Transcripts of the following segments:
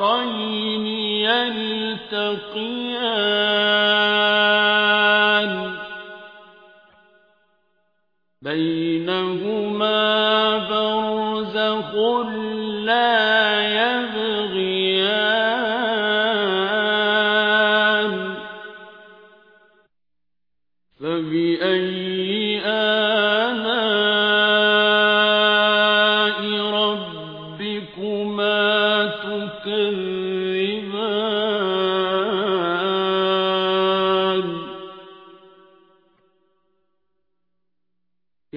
البحرين يلتقيان بينهما برزخ لا يبغيان فبأي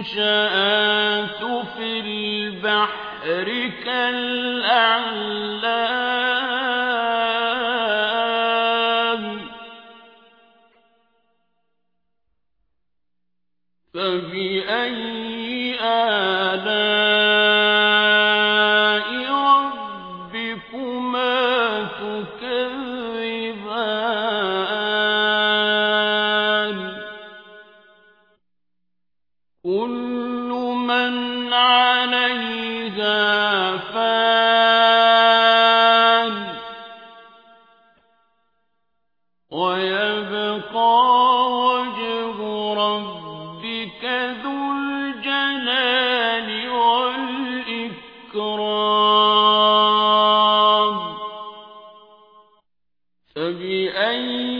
المنشآت في البحر كالأعلام فبأي آلاء ويبقى وجه ربك ذو الجلال والإكرام. فبأي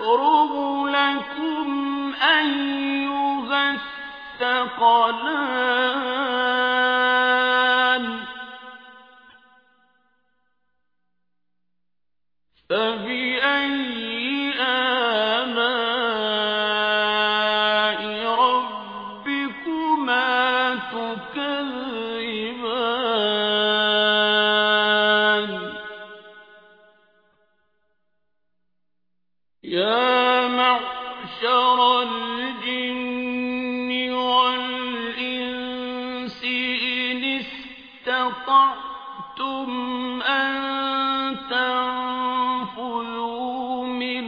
سنفرغ لكم أيها الثقلان فبأي آلاء ربكما تكذبان استطعتم أن تنفذوا من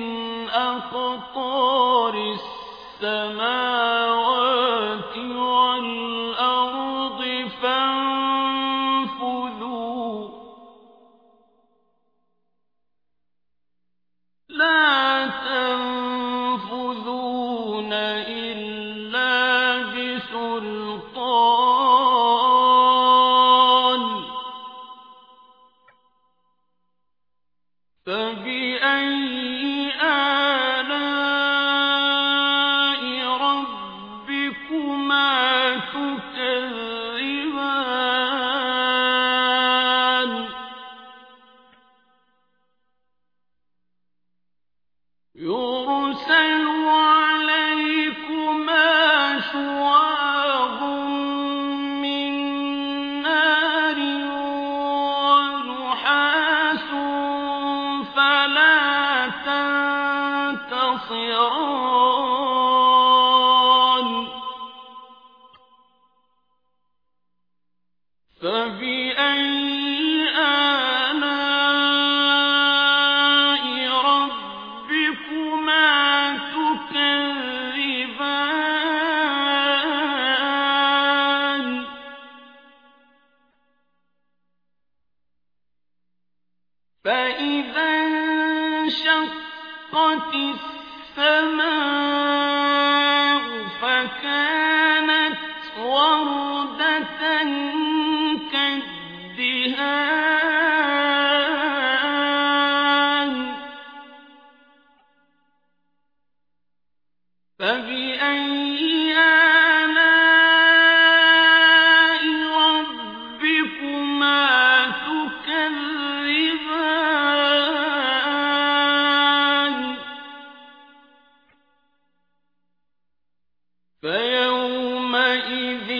أقطار السماوات آلَاءِ رَبِّكُمَا تُكَذِّبَانِ يُرْسَلُ عَلَيْكُمَا شُوَاظٌ رَبِّكُمَا تُكَذِّبَانِ؟ فَإِذَا انشَقَّتِ السَّمَاءُ فَكَانَتْ وَرْدَةً كَالدِّهَانِ. فَبِأَيِّ فَيَوْمَئِذٍ